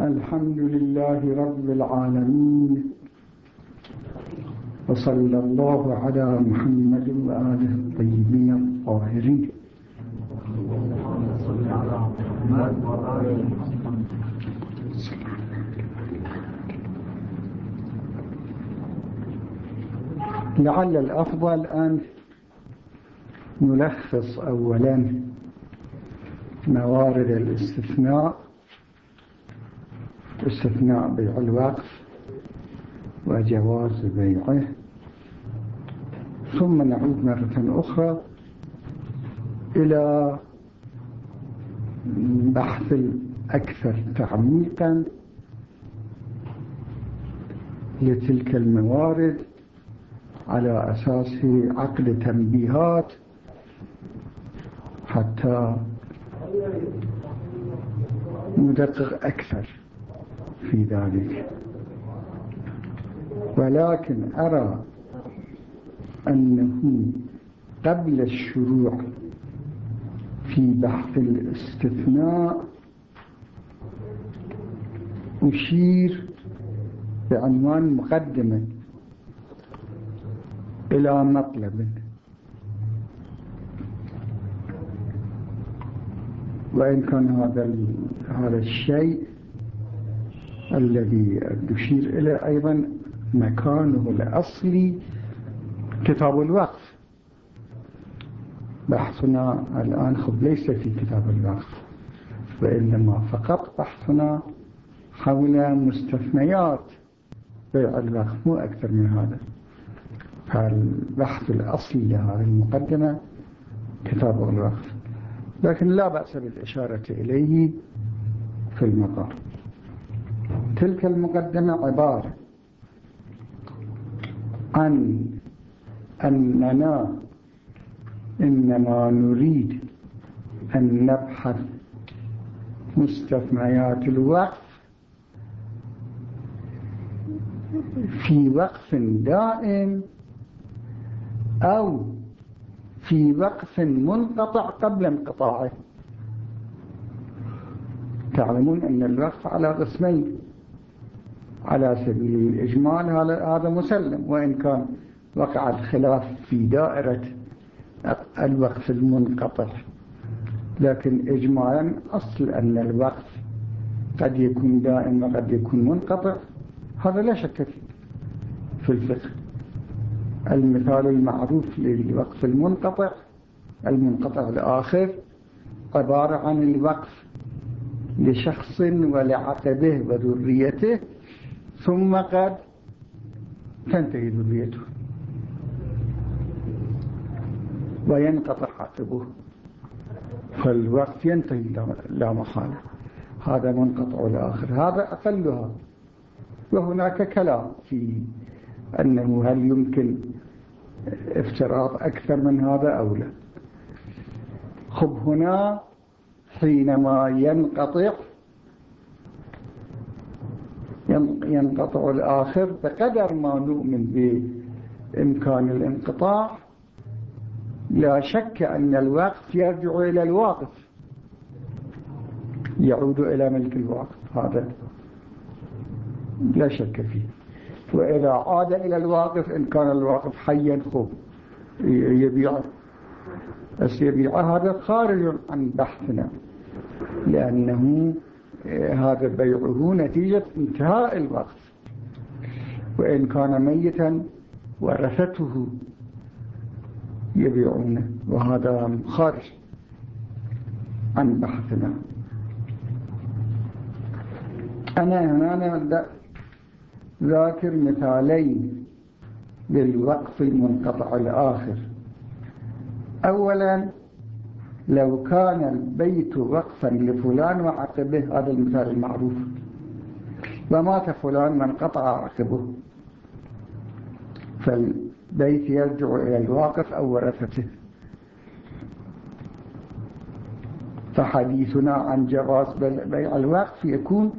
الحمد لله رب العالمين وصلى الله على محمد وآله الطيبين الطاهرين. لعل الأفضل أن نلخص أولا موارد الاستثناء استثناء بيع الوقف وجواز بيعه. ثم نعود مرة أخرى إلى بحث أكثر تعميقا لتلك الموارد على أساس عقد تنبيهات حتى ندقق أكثر. في ذلك. ولكن أرى أنه قبل الشروع في بحث الاستثناء أشير بعنوان مقدمة إلى مطلب. وإن كان هذا هذا الشيء الذي تشير إليه أيضا مكانه الأصلي كتاب الوقف. بحثنا الآن خب ليس في كتاب الوقف وإنما فقط بحثنا حول مستثنيات بيع الوقف مو أكثر من هذا. فالبحث الأصلي لهذه المقدمة كتاب الوقف لكن لا بأس بالإشارة إليه في المقام. تلك المقدمة عبارة عن أننا إنما نريد أن نبحث مستثنيات الوقف في وقف دائم أو في وقف منقطع قبل انقطاعه. تعلمون أن الوقف على قسمين. على سبيل الإجمال هذا مسلم وإن كان وقع الخلاف في دائرة الوقف المنقطع. لكن إجمالا أصل أن الوقف قد يكون دائم وقد يكون منقطع. هذا لا شك فيه. في الفقه المثال المعروف للوقف المنقطع المنقطع الآخر عبارة عن الوقف لشخص ولعقبه وذريته ثم قد تنتهي ذريته. وينقطع عقبه فالوقت ينتهي لا محالة هذا منقطع الآخر هذا أقلها. وهناك كلام في أنه هل يمكن افتراض أكثر من هذا أو لا. خب هنا حينما ينقطع ينقطع الآخر بقدر ما نؤمن بإمكان الانقطاع. لا شك أن الوقف يرجع إلى الواقف. يعود إلى ملك الواقف هذا لا شك فيه. وإذا عاد إلى الواقف إن كان الواقف حيا خب يبيع يبيع هذا خارج عن بحثنا لأنه هذا بيعه نتيجة انتهاء الوقف وإن كان ميتا ورثته يبيعونه. وهذا خارج عن بحثنا. أنا هنا ذاكر مثالين للوقف المنقطع الآخر. أولا لو كان البيت وقفا لفلان وعقبه هذا المثال المعروف. ومات فلان من قطع عقبه. فالبيت يرجع إلى الواقف أو ورثته. فحديثنا عن جواز بيع الوقف يكون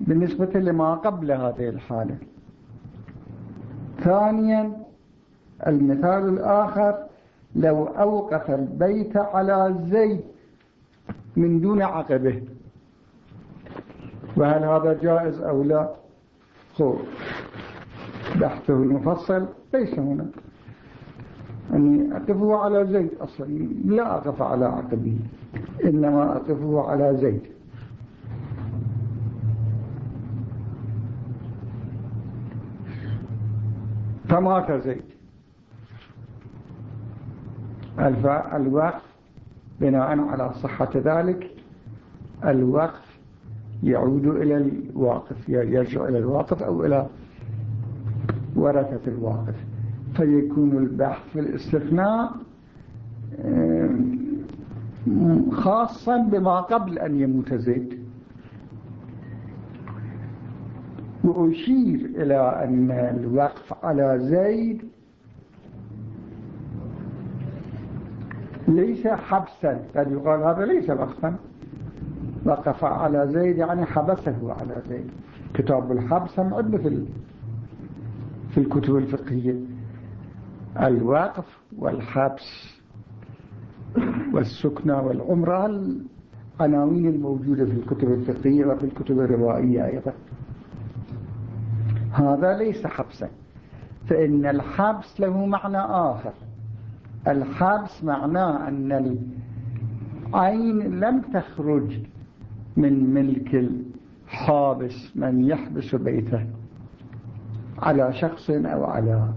بالنسبة لما قبل هذه الحالة. ثانيا المثال الآخر لو أوقف البيت على زيد من دون عقبه. وهل هذا جائز أو لا؟ خو بحثه المفصل ليس هنا أني أقفه على زيد أصلا. لا أقف على عقبه. إنما أقفه على زيد فمات زيد الوقف بناء على صحة ذلك الوقف يعود إلى الواقف يرجع إلى الواقف أو إلى ورثة الواقف. فيكون البحث في الاستثناء خاصا بما قبل أن يموت زيد. وأشير إلى أن الوقف على زيد ليس حبسا. قد يقال هذا ليس وقفا وقف على زيد يعني حبسه على زيد. كتاب الحبس هم في في الكتب الفقهية. الوقف والحبس والسكنة والعمرة العناوين الموجودة في الكتب الفقهية وفي الكتب الروائية أيضا. هذا ليس حبسا. فإن الحبس له معنى آخر. الحبس معناه أن العين لم تخرج من ملك الحابس من يحبس بيته على شخص أو على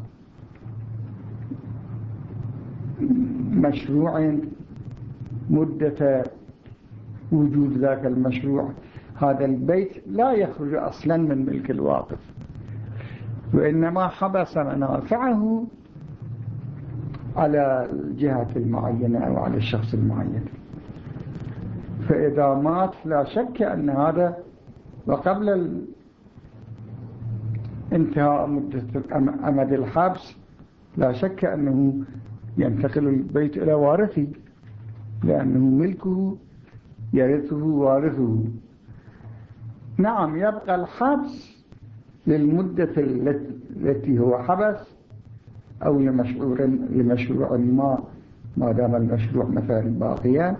مشروع مدة وجود ذاك المشروع. هذا البيت لا يخرج أصلا من ملك الواقف وإنما حبس منافعه على الجهة المعينة أو على الشخص المعين. فإذا مات لا شك أن هذا وقبل انتهاء مدة أمد الحبس لا شك أنه ينتقل البيت إلى وارثه لأنه ملكه يرثه وارثه. نعم يبقى الحبس للمدة التي هو حبس أو لمشروع, لمشروع ما ما دام المشروع مثلا باقيا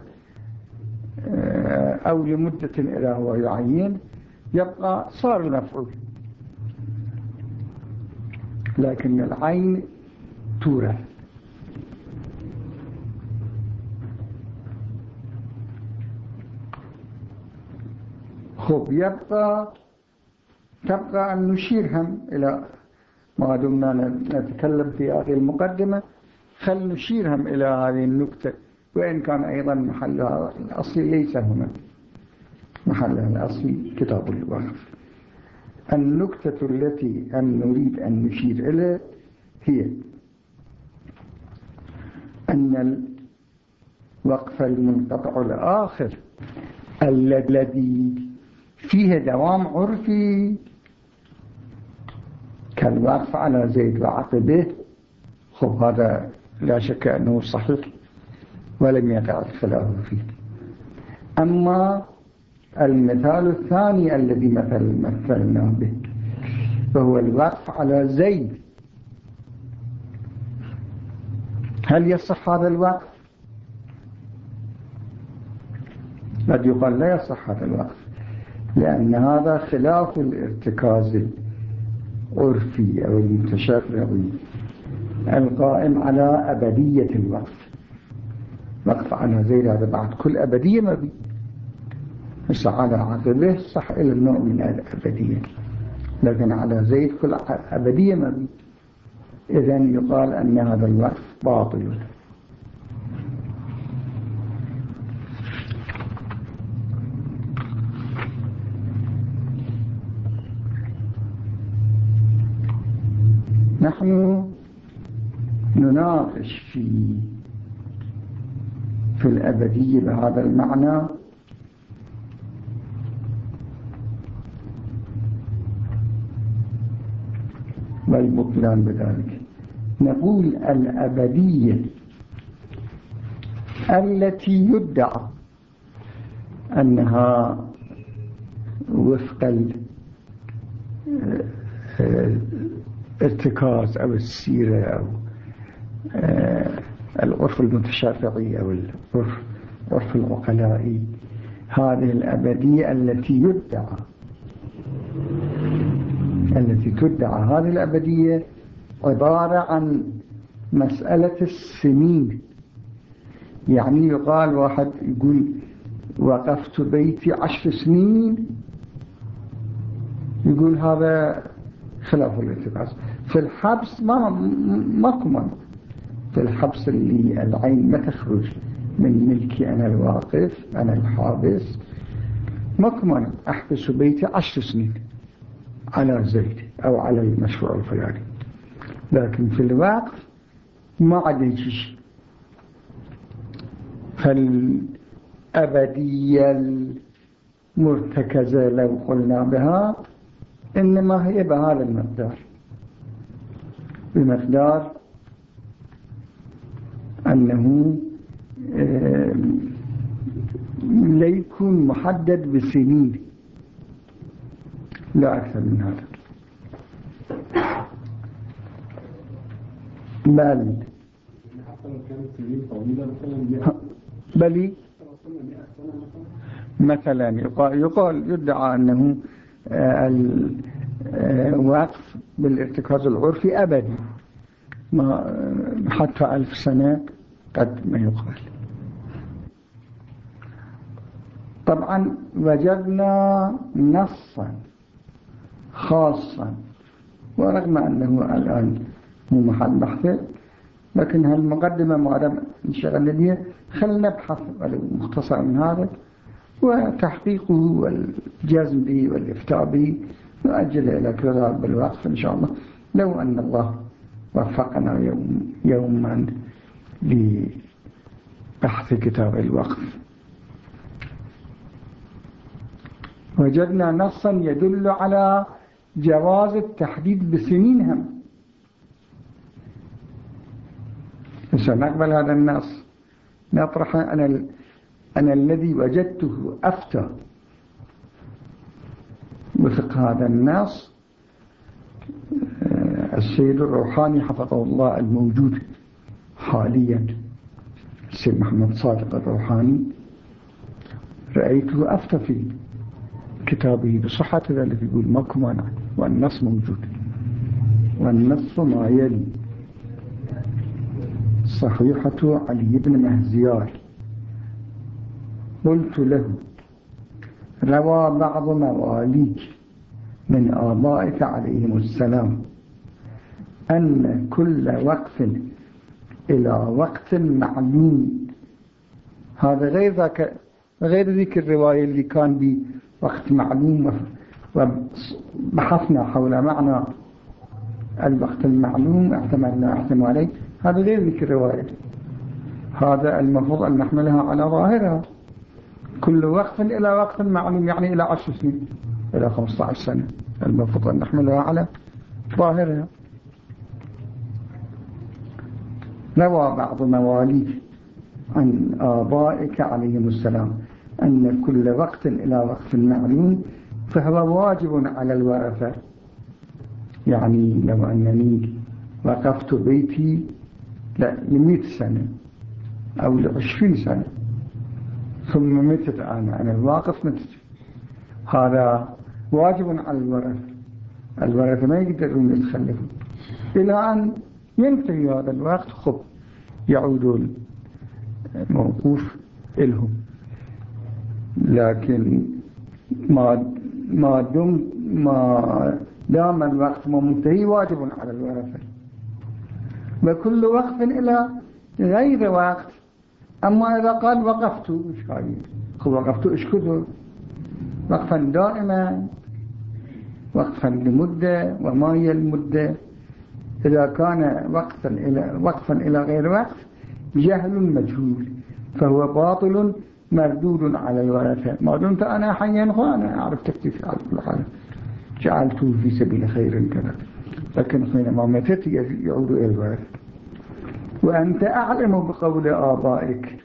آه، أو لمدة إذا هو يعين يبقى صار المفعول لكن العين تورث. خب يبقى تبقى أن نشير هم إلى ما دمنا نتكلم في هذه المقدمة. خل نشير هم إلى هذه النكتة وإن كان أيضا محلها الأصلي ليس هنا. محلها الأصلي كتاب الوقف. النكتة التي أن نريد أن نشير إليه هي أن الوقف المنقطع الآخر الذي فيه دوام عرفي كالوقف على زيد وعقبه خب هذا لا شك أنه صحيح ولم يقع الخلاف فيه. أما المثال الثاني الذي مثل مثلنا به وهو الوقف على زيد. هل يصح هذا الوقف؟ قد يقال لا يصح هذا الوقف لأن هذا خلاف الارتكاز. العرفي أو المتشرعي القائم على أبدية الوقف. وقف على زيد هذا بعد كل أبدية ما بي. بس على عقبه صح إلى النوع من الأبدية. لكن على زيد كل أبدية ما بي. إذن يقال أن هذا الوقف باطل. نحن نناقش في في الأبدية بهذا المعنى. والبطلان بذلك. نقول الأبدية التي يدعى أنها وفق الارتكاز أو السيرة أو آه، العرف المتشافعي أو العرف العقلائي هذه الأبدية التي يدعى التي تدعى هذه الأبدية عبارة عن مسألة السنين. يعني يقال واحد يقول وقفت بيتي عشر سنين. يقول هذا خلاف الاتفاق في الحبس ما ماكو منع في الحبس اللي العين ما تخرج من ملكي أنا الواقف أنا الحابس ماكو منع أحبس بيتي عشر سنين على زيد أو على المشروع الفلاني. لكن في الوقف ما عاد شيء فالأبدية المرتكزة لو قلنا بها إنما هي بهذا المقدار. بمقدار أنه لا يكون محدد بسنين لا أكثر من هذا. بل بل مثلا يقال, يقال يدعى أنه آه، الوقف بالارتكاز العرفي أبدي ما حتى ألف سنة قد ما يقال. طبعا وجدنا نصا خاصا ورغم أنه الآن مو محل بحث لكن هالمقدمة مقدمة انشغلنا بها خلنا نبحث مختصر من هذا وتحقيقه والجزم به والإفتاء به نؤجل إلى كذا بالوقف إن شاء الله. لو أن الله وفقنا يوم يوما لبحث كتاب الوقف. وجدنا نصا يدل على جواز التحديد بسنين هم. نقبل هذا النص. نطرح أنا, أنا الذي وجدته أفتى. وفق هذا النص آه، السيد الروحاني حفظه الله الموجود حاليا السيد محمد صادق الروحاني. رأيته أفتى في كتابه بصحة ذلك يقول ماكو مانع والنص موجود. والنص ما يلي. صحيحة علي بن مهزيار. قلت له روى بعض مواليك من آبائك عليهم السلام أن كل وقف إلى وقت معلوم. هذا غير ذاك غير ذيك الرواية اللي كان بوقت معلوم وبحثنا حول معنى الوقت المعلوم احتملنا احتمالين هذا غير ذيك الرواية. هذا المفروض أن نحملها على ظاهرها. كل وقت إلى وقت معلوم يعني إلى عشر سنين إلى 15 سنة. المفروض أن نحملها على ظاهرها. روى بعض مواليك عن آبائك عليهم السلام أن كل وقت إلى وقت معلوم فهو واجب على الورثة. يعني لو أنني وقفت بيتي لمئة سنة أو لعشرين سنة. ثم متت أنا أنا الواقف متت. هذا واجب على الورثة الورثة ما يقدرون يتخلفوا إلى أن ينتهي هذا الوقت. خب. يعودوا الموقوف إلهم. لكن ما ما دم ما دام الوقت منتهي واجب على الورثة. وكل وقف إلى غير وقت أما إذا قال وقفت إيش وقفت إشكده وقفا دائما وقفا لمدة وما هي المدة؟ إذا كان وقفا إلى, وقفا إلى غير وقت جهل مجهول فهو باطل مردود على الورثة ما دمت أنا حيا فأنا أعرف تكتيف على كل حال جعلته في سبيل خير كذا. لكن حينما ماتت يعود إلى الورث وأنت أعلم بقول آبائك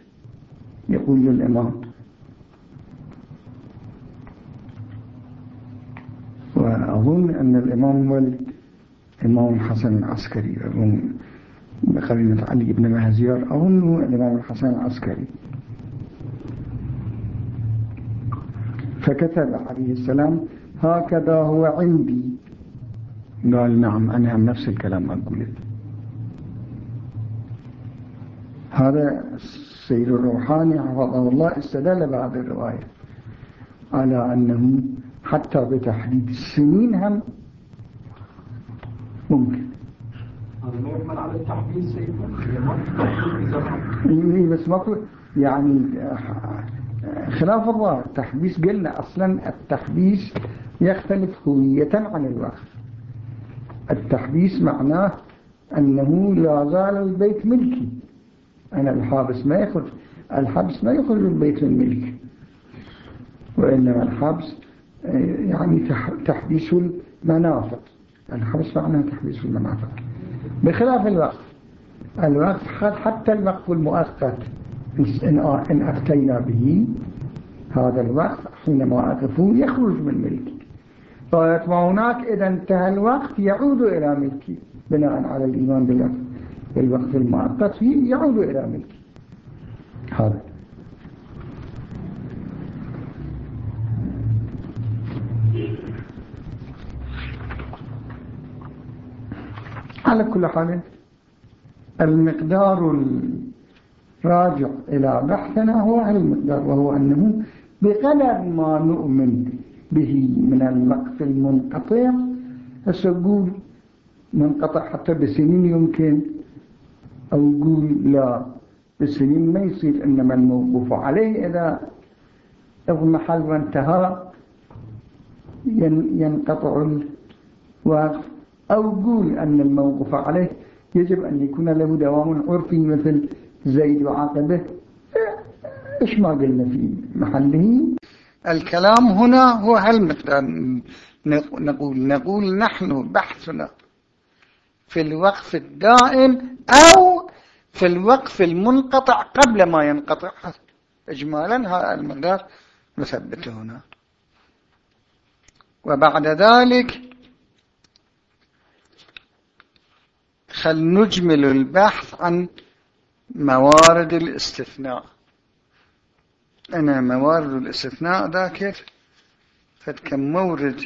يقول الإمام. وأظن أن الإمام هو الإمام الحسن العسكري أظن بقرينة علي بن مهزيار أظنه الإمام الحسن العسكري. فكتب عليه السلام هكذا هو عندي. قال نعم أنا نفس الكلام أقوله. هذا السيد الروحاني حفظه الله استدل بعد الرواية على أنه حتى بتحديد السنين هم ممكن. على التحديد سيدنا إيه، بس يعني خلاف الله التحبيس قلنا أصلا التحبيس يختلف هوية عن الوقف التحبيس معناه أنه لا زال البيت ملكي. أنا الحابس ما يخرج. الحبس ما يخرج البيت من ملك وإنما الحبس يعني تحبيس المنافق. الحبس معناه تحبيس المنافق. بخلاف الوقف الوقف حتى الوقف المؤقت. إن أفتينا به هذا الوقف حينما أقفوا يخرج من ملكي. وهناك إذا انتهى الوقت يعود إلى ملكي. بناء على الإيمان بالوقت المؤقت يعود إلى ملكي هذا. على كل حال المقدار الراجع إلى بحثنا هو المقدار وهو أنه بقدر ما نؤمن به من الوقف المنقطع أقول منقطع حتى بسنين يمكن أو يقول لا بسنين ما يصير إنما الموقوف عليه إذا اضمحل وانتهى ينقطع الوقف أو يقول أن الموقوف عليه يجب أن يكون له دوام عرفي مثل زيد وعاقبه. إيش ما قلنا في محله؟ الكلام هنا هو هالمقدار. نقول نقول نحن بحثنا في الوقف الدائم أو في الوقف المنقطع قبل ما ينقطع. إجمالا هذا المقدار نثبته هنا. وبعد ذلك خل نجمل البحث عن موارد الاستثناء. أنا موارد الاستثناء ذاكر فد كم مورد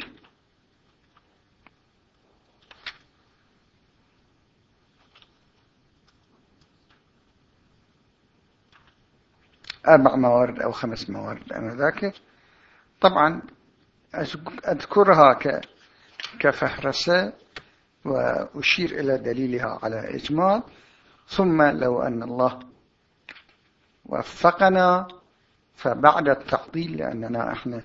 أربع موارد أو خمس موارد أنا ذاكر طبعا أذكرها كفهرسة وأشير إلى دليلها على إجمال ثم لو أن الله وفقنا فبعد التعطيل لأننا إحنا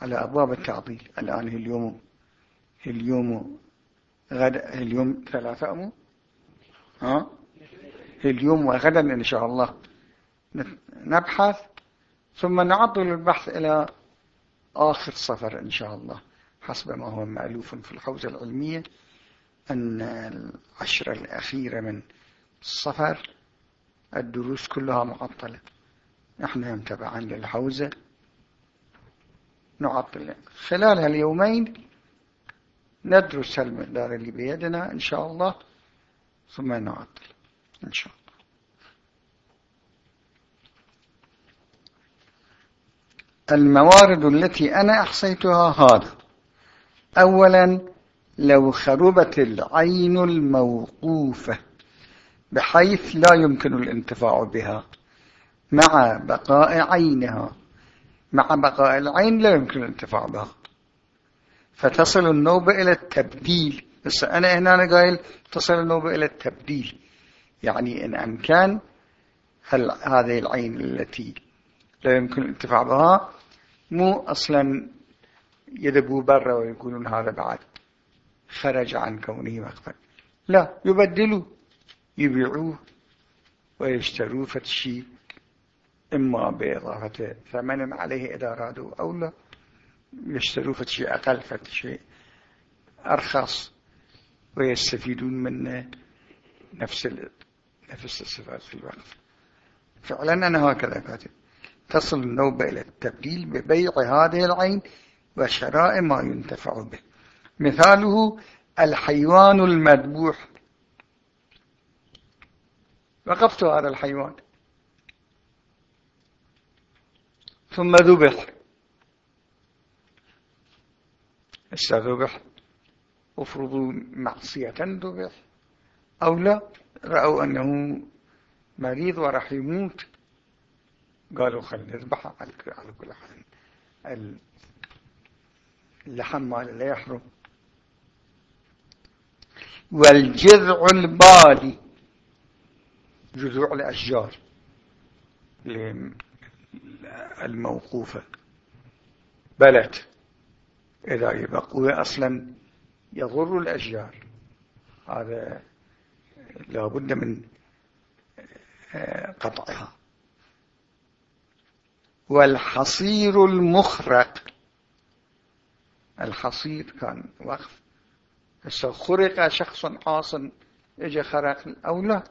على أبواب التعطيل. الآن اليوم اليوم غدا اليوم ثلاثة أمو ها؟ اليوم وغدا إن شاء الله. نبحث ثم نعطل البحث إلى آخر صفر إن شاء الله. حسب ما هو مألوف في الحوزة العلمية أن العشرة الأخيرة من الصفر الدروس كلها معطلة. نحن تبعا للحوزة. نعطل. خلال هاليومين ندرس المقدار اللي بيدنا إن شاء الله ثم نعطل إن شاء الله. الموارد التي أنا أحصيتها هذا. أولا لو خربت العين الموقوفة بحيث لا يمكن الانتفاع بها مع بقاء عينها مع بقاء العين لا يمكن الانتفاع بها. فتصل النوبة إلى التبديل. بس أنا هنا قايل تصل النوبة إلى التبديل. يعني إن أمكان هذه العين التي لا يمكن الانتفاع بها مو أصلا يذبوا برا ويقولون هذا بعد. خرج عن كونه وقفا لا يبدلوا يبيعوه ويشتروه فتشي إما بإضافة ثمن عليه إذا أرادوا أو لا. يشتروا فتشي أقل فتشي أرخص ويستفيدون منه نفس نفس الصفات في الوقف فعلا أنا هكذا كاتب تصل النوبة إلى التبديل ببيع هذه العين وشراء ما ينتفع به. مثاله الحيوان المذبوح. وقفت هذا الحيوان. ثم ذبح. استذبح افرضوا معصية ذبح. أو لا رأوا أنه مريض وراح يموت. قالوا خلينا نذبحه على كل حال. اللحم مال لا يحرم. والجذع البالي جذوع الأشجار. الموقوفة. بلت إذا يبقوا أصلا يضر الأشجار. هذا لابد من آه، قطعها. والحصير المخرق. الحصير كان وقف. هسه خرق شخص عاص اجى خرق أو لا.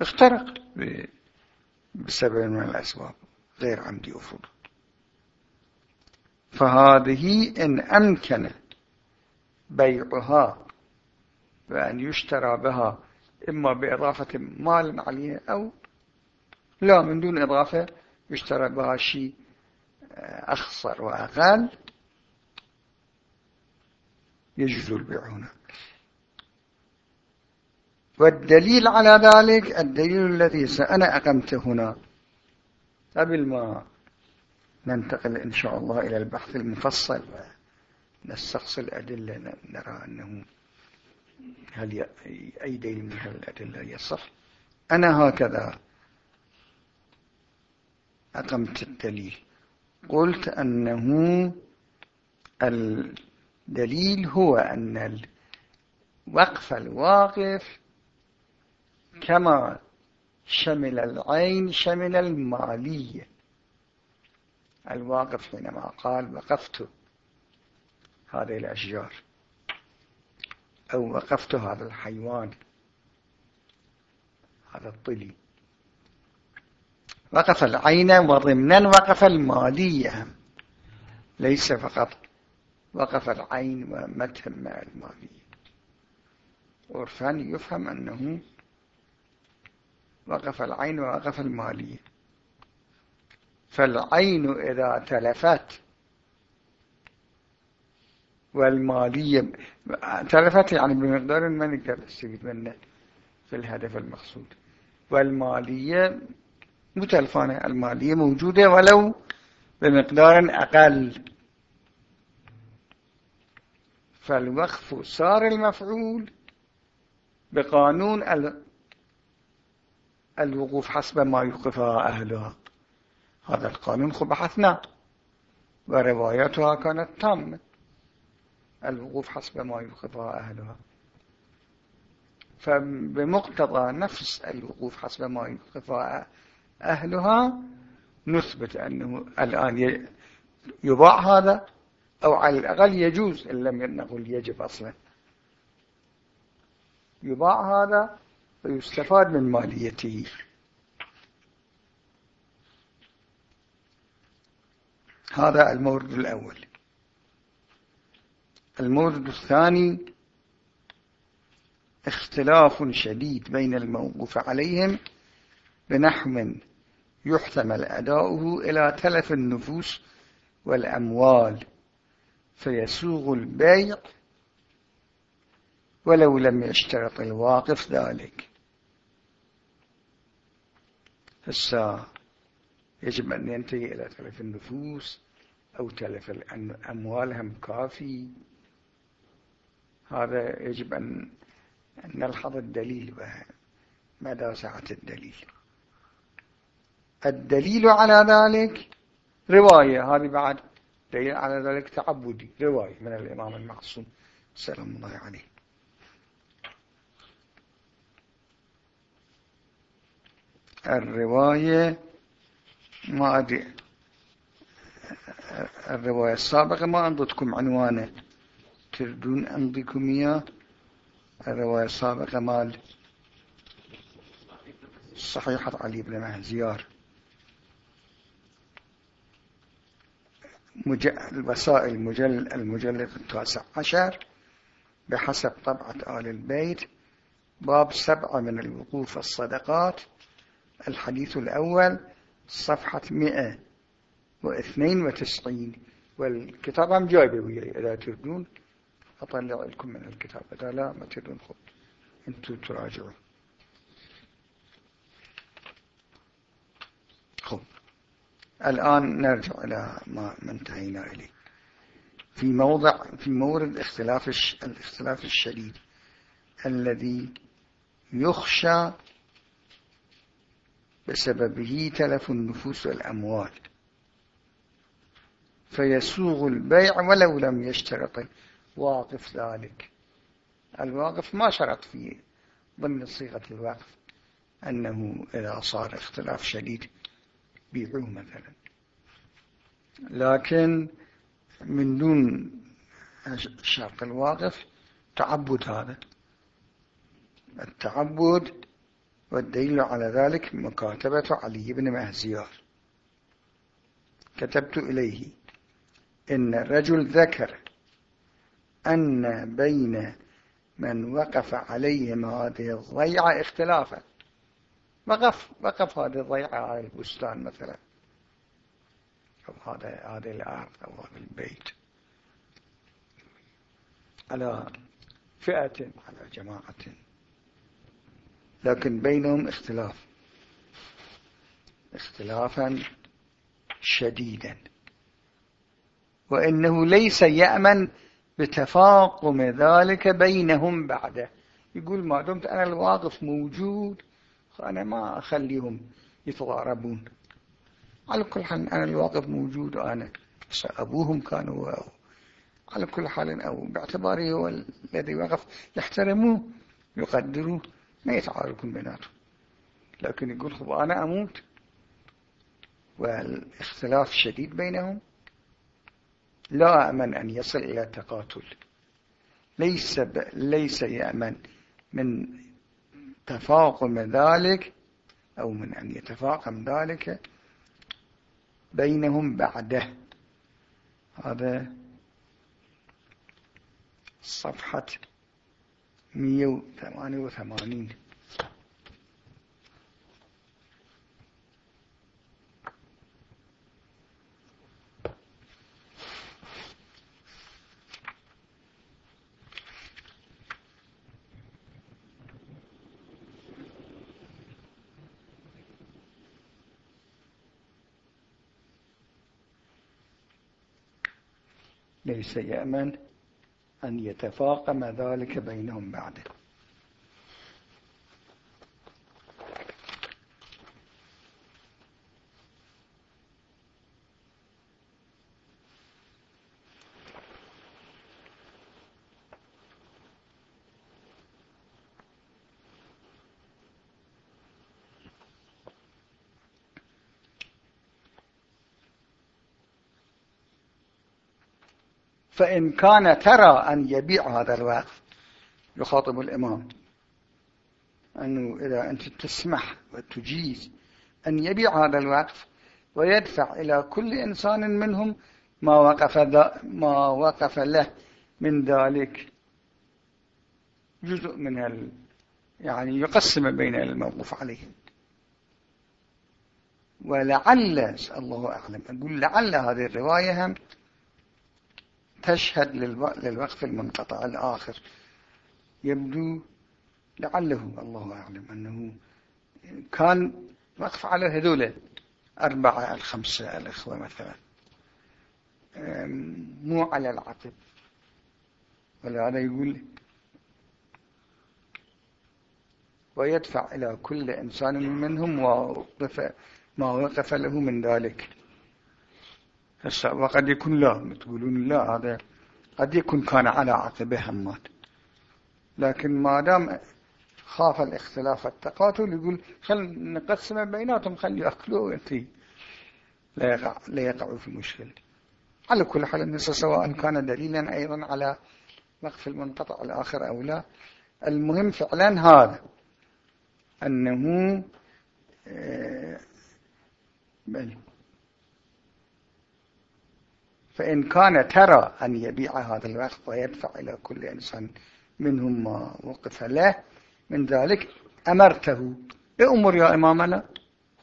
اخترق. بسبب من الأسباب. غير عمدي افرض فهذه إن امكن بيعها وان يشترى بها إما بإضافة مال عليها أو لا من دون إضافة يشترى بها شيء أخصر وأقل يجوز البيع هنا والدليل على ذلك الدليل الذي سأنا أقمته هنا قبل ما ننتقل إن شاء الله إلى البحث المفصل ونستقصي الأدلة نرى أنه هل أي دليل من الأدلة؟ يصح. أنا هكذا أقمت الدليل. قلت أنه دليل هو أن الوقف الواقف كما شمل العين شمل المالية. الواقف حينما قال وقفت. هذه الأشجار أو وقفت هذا الحيوان. هذا الطلي. وقف العين وضمنا وقف المالية ليس فقط وقف العين ومتهم المالية عرفان يفهم أنه وقف العين ووقف المالية فالعين إذا تلفت والمالية تلفت يعني بمقدار ما نقدر نستفيد منه في الهدف المقصود. والمالية متلفانة المالية موجودة ولو بمقدار أقل. فالوقف صار المفعول بقانون الوقوف حسب ما يوقفها أهلها هذا القانون خب بحثنا. ورواياتها كانت تامة. الوقوف حسب ما يوقفها أهلها فبمقتضى نفس الوقوف حسب ما يوقفها أهلها نثبت أنه الآن يباع هذا أو على الأقل يجوز إن لم نقل يجب أصلا. يباع هذا ويستفاد من ماليته. هذا المورد الأول. المورد الثاني اختلاف شديد بين الموقوف عليهم بنحو يحتمل أداؤه إلى تلف النفوس والأموال فيسوغ البيع ولو لم يشترط الواقف ذلك. هسا يجب أن ينتهي إلى تلف النفوس أو تلف الأموال هم كافي. هذا يجب أن نلحظ الدليل مدى سعة الدليل. الدليل على ذلك رواية. هذه بعد دليل على ذلك تعبدي. رواية من الإمام المعصوم. سلام الله عليه. الرواية ما أدري. الرواية السابقة ما أنضتكم عنوانه. تردون أنضيكم إياه. الرواية السابقة مال صحيحة علي بن مهزيار. الوسائل المجلد, المجلد التاسع عشر بحسب طبعة آل البيت باب سبعة من الوقوف الصدقات الحديث الأول صفحة مئة واثنين وتسعين. والكتاب هم جايبه وياي إذا تردون أطلع لكم من الكتاب إذا لا ما تدون خب أنتم تراجعوا خب الآن نرجع إلى ما انتهينا إليه. في موضع في مورد اختلاف الاختلاف الشديد الذي يخشى بسببه تلف النفوس والأموال. فيسوغ البيع ولو لم يشترط واقف ذلك. الواقف ما شرط فيه ضمن صيغة الوقف أنه إذا صار اختلاف شديد بيعوه مثلا. لكن من دون شرط الواقف تعبد هذا. التعبد والدليل على ذلك مكاتبة علي بن مهزيار. كتبت إليه إن الرجل ذكر أن بين من وقف عليهم هذه الضيعة اختلافا. وقف وقف هذه الضيعة على البستان مثلا. أو هذا هذه الأرض أو هذا البيت. على فئة على جماعة. لكن بينهم اختلاف. اختلافا شديدا. وإنه ليس يأمن بتفاقم ذلك بينهم بعده. يقول ما دمت أنا الواقف موجود فأنا ما أخليهم يتضاربون. على كل حال أنا الواقف موجود وأنا أبوهم كانوا على كل حال أو باعتباره هو الذي وقف. يحترموه يقدروه ما يتعاركون بيناتهم. لكن يقول خب أنا أموت؟ والاختلاف شديد بينهم. لا أمن أن يصل إلى تقاتل. ليس, ب... ليس يأمن من تفاقم ذلك أو من أن يتفاقم ذلك بينهم بعده. هذا صفحة 188 ليس يأمن أن يتفاقم ذلك بينهم بعده. فإن كان ترى أن يبيع هذا الوقف يخاطب الإمام. أنه إذا أنت تسمح وتجيز أن يبيع هذا الوقف ويدفع إلى كل إنسان منهم ما وقف, ما وقف له من ذلك. جزء من ال يعني يقسم بين الموقوف عليه. ولعل الله أعلم أقول لعل هذه الرواية هم تشهد للوقف المنقطع الآخر. يبدو لعله الله أعلم أنه كان وقف على هذول أربعة الخمسة الإخوة مثلا. مو على العقب. ولهذا يقول ويدفع إلى كل إنسان منهم ما وقف له من ذلك. هسه وقد يكون لا. تقولون لا هذا قد يكون كان على عقبه همات لكن ما دام خاف الاختلاف التقاتل يقول خل نقسم بيناتهم خلي يأكلوا انتي لا, يقع لا يقعوا في مشكلة. على كل حال النساء سواء كان دليلا أيضا على وقف المنقطع الآخر أو لا. المهم فعلا هذا. أنه آه بل فإن كان ترى أن يبيع هذا الوقت ويدفع إلى كل إنسان منهم ما وقف له من ذلك أمرته أمر يا إمامنا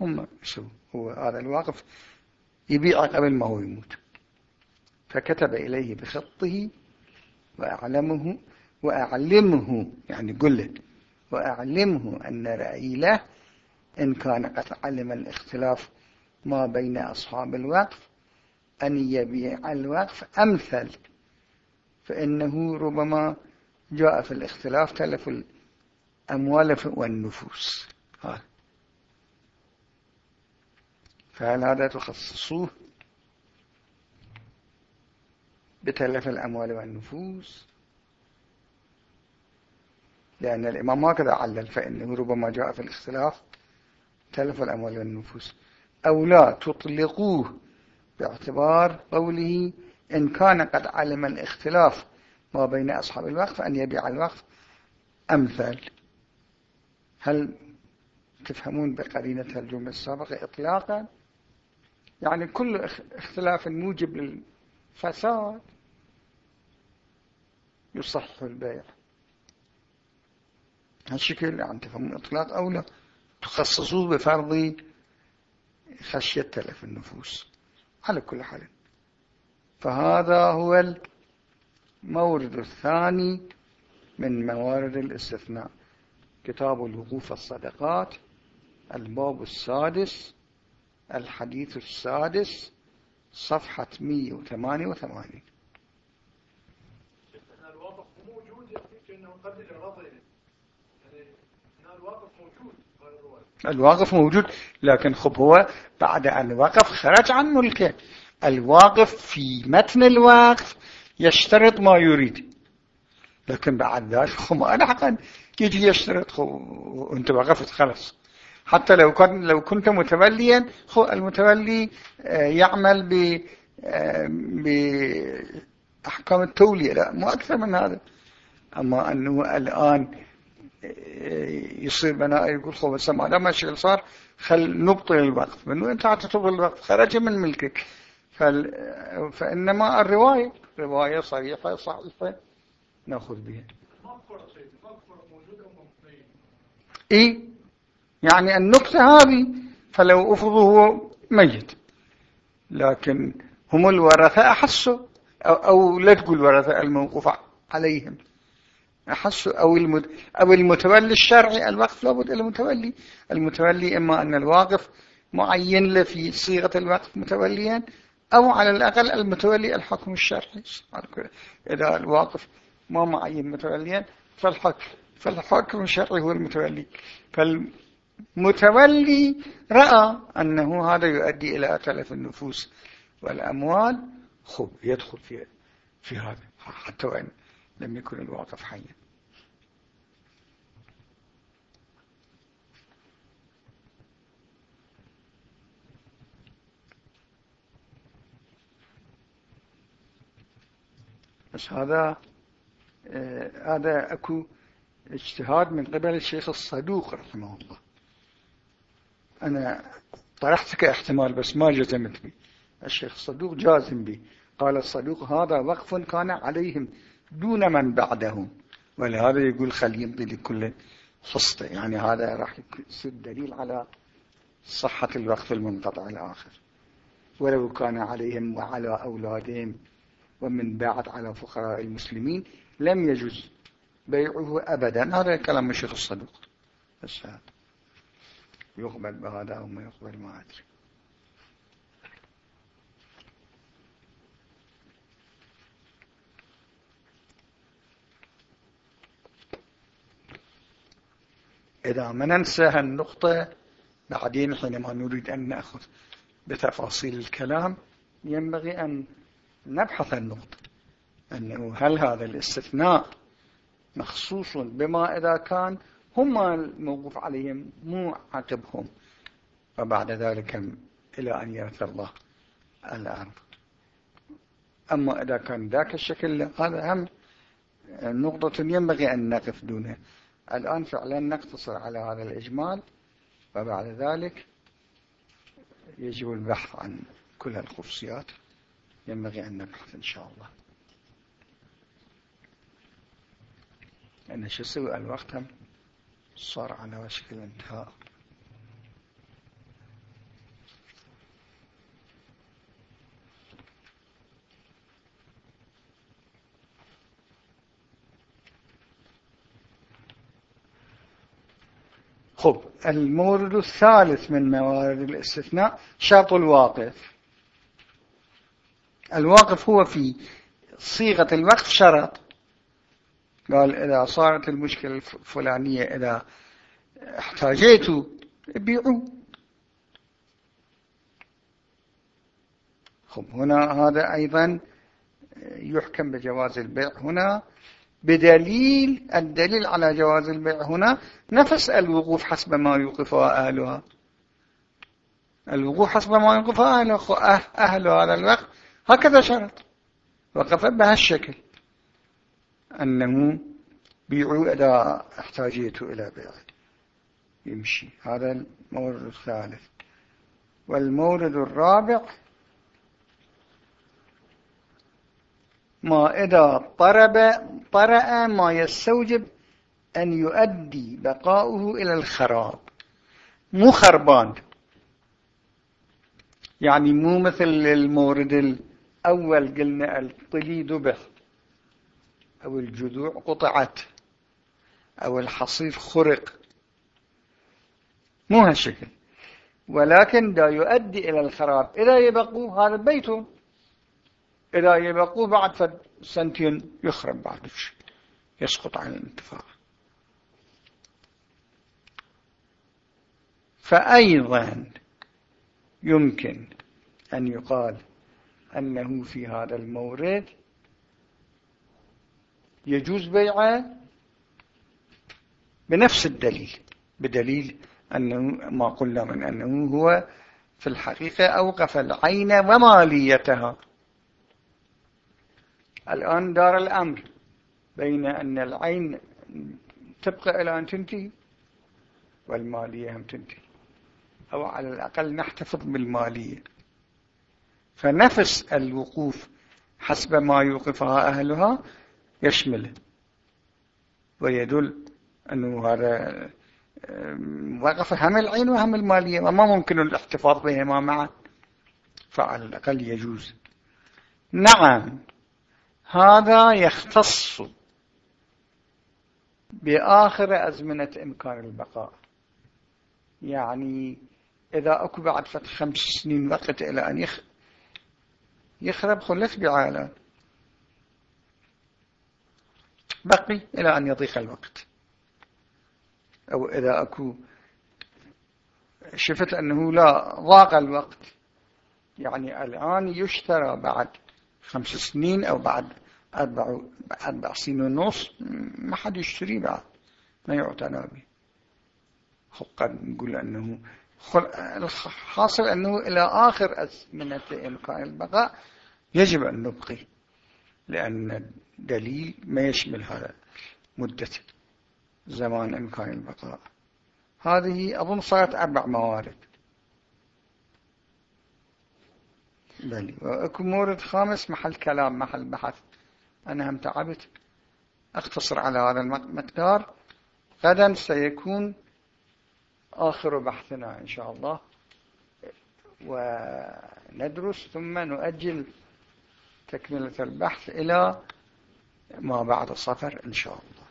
هم شو هو هذا الواقف يبيع قبل ما هو يموت. فكتب إليه بخطه وأعلمه وأعلمه يعني قل له وأعلمه أن رأيي له إن كان قد علم الاختلاف ما بين أصحاب الوقف أن يبيع الوقف أمثل فإنه ربما جاء في الاختلاف تلف الأموال والنفوس. فهل هذا تخصصوه؟ بتلف الأموال والنفوس. لأن الإمام هكذا علل فإنه ربما جاء في الاختلاف تلف الأموال والنفوس. أو لا تطلقوه. باعتبار قوله إن كان قد علم الاختلاف ما بين أصحاب الوقف أن يبيع الوقف أمثل هل تفهمون بقرينة الجملة السابقة إطلاقا؟ يعني كل اختلاف موجب للفساد يصح البيع. هالشكل يعني تفهمون إطلاق أو لا؟ تخصصوه بفرض خشية تلف النفوس. على كل حال. فهذا هو المورد الثاني من موارد الاستثناء. كتاب الوقوف الصدقات الباب السادس الحديث السادس صفحة 188 الواقف موجود إنه قد يعني الواقف موجود لكن خب هو بعد أن وقف خرج عن ملكه. الواقف في متن الوقف يشترط ما يريد. لكن بعد ذلك خب أنا حقا يجي يشترط خب وانت وقفت خلص حتى لو كان لو كنت متوليا المتولي آه، يعمل ب آه، بأحكام التولية. لا مو أكثر من هذا. أما أنه الآن يصير بناء يقول خو بس ما دام صار خل نبطل الوقف منه انت تبطل الوقف خرج من ملكك. فإنما الرواية رواية صريحة صحيحة نأخذ بها. إيه يعني النكتة هذه فلو أفضه هو ميت. لكن هم الورثة أحسوا أو, أو لا تقول ورثة الموقوف عليهم. أحسوا أو, المد... أو المتولي الشرعي الوقف لابد المتولي. المتولي إما أن الواقف معين له في صيغة الوقف متوليا أو على الأقل المتولي الحكم الشرعي. إذا الواقف ما معين متوليا فالحكم فالحكم الشرعي هو المتولي. فالمتولي رأى أنه هذا يؤدي إلى تلف النفوس والأموال. خب يدخل في في هذا حتى وإن لم يكن الواقف حيا بس هذا آه هذا أكو اجتهاد من قبل الشيخ الصدوق رحمه الله. أنا طرحت كاحتمال بس ما جزمت به الشيخ الصدوق جازم به قال الصدوق هذا وقف كان عليهم دون من بعدهم ولهذا يقول خل يمضي لكل حصته يعني هذا راح يصير دليل على صحة الوقف المنقطع الآخر. ولو كان عليهم وعلى أولادهم ومن بعد على فقراء المسلمين لم يجوز بيعه أبدا. هذا كلام الشيخ الصدوق. بس يقبل بهذا أو ما يقبل ما أدري. إذا ما ننسى هالنقطة بعدين حينما نريد أن نأخذ بتفاصيل الكلام ينبغي أن نبحث النقطة أنه هل هذا الاستثناء مخصوص بما إذا كان هم الموقوف عليهم مو عقبهم. وبعد ذلك إلى أن يرث الله الأرض. أما إذا كان ذاك الشكل هذا هم نقطة ينبغي أن نقف دونها الآن فعلا نقتصر على هذا الإجمال وبعد ذلك يجب البحث عن كل الخصوصيات. ينبغي أن نبحث إن شاء الله. لأن شو الوقت صار على وشك الانتهاء. خب المورد الثالث من موارد الاستثناء شرط الواقف. الواقف هو في صيغة الوقف شرط. قال إذا صارت المشكلة الفلانية إذا احتاجيتوا بيعوا خب هنا هذا أيضا يحكم بجواز البيع. هنا بدليل الدليل على جواز البيع هنا نفس الوقوف حسب ما يوقفها أهلها. الوقوف حسب ما يوقفها أهلها أهل هذا الوقت. هكذا شرط. وقف بهالشكل أنه بيعوا إذا احتاجيته إلى بيع. يمشي. هذا المورد الثالث. والمورد الرابع ما إذا طرب طرأ ما يستوجب أن يؤدي بقاؤه إلى الخراب. مو خربان. يعني مو مثل المورد الأول قلنا الطلي ذبح أو الجذوع قطعت أو الحصير خرق. مو هالشكل. ولكن دا يؤدي إلى الخراب. إذا يبقوا هذا بيتهم إذا يبقوا بعد سنتين يخرب بعد يسقط عن الانتفاع فأيضا يمكن أن يقال أنه في هذا المورد يجوز بيعه بنفس الدليل بدليل أنه ما قلنا من أنه هو في الحقيقة أوقف العين وماليتها. الآن دار الأمر بين أن العين تبقى إلى أن تنتهي والمالية هم تنتهي. أو على الأقل نحتفظ بالمالية. فنفس الوقوف حسب ما يوقفها أهلها يشمل. ويدل أنه هذا وقف هم العين وهم المالية. وما ممكن الاحتفاظ بهما معا. فعلى الأقل يجوز. نعم. هذا يختص بآخر أزمنة إمكان البقاء. يعني إذا أكو بعد فتح خمس سنين وقت إلى أن يخرب خلف بعالم. بقي إلى أن يضيق الوقت. أو إذا أكو شفت أنه لا ضاق الوقت. يعني الآن يشترى بعد خمس سنين أو بعد أربع, أربع سنين ونص ما حد يشتري بعد ما يعتنى به قد نقول أنه الحاصل أنه إلى آخر أزمنة إمكان البقاء يجب أن نبقي لأن دليل ما يشمل هذا مدة زمان إمكان البقاء. هذه أظن صارت أربع موارد. بلي وأكو مورد خامس محل كلام محل بحث. أنا هم تعبت. أختصر على هذا المقدار. غدا سيكون آخر بحثنا إن شاء الله. وندرس ثم نؤجل تكملة البحث إلى ما بعد الصفر إن شاء الله.